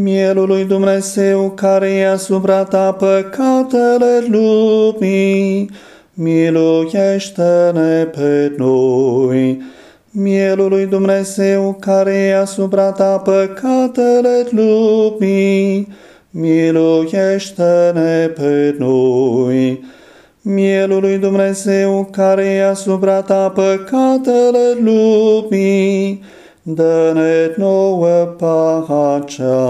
Mielul lui Dumnezeu care e asupra ta păcatele lumii, miluiește-ne pe noi. Mielul lui Dumnezeu care e asupra ta păcatele lumii, miluiește-ne pe noi. Mielul lui Dumnezeu care e asupra ta păcatele lumii, dă-ne nouă pacea.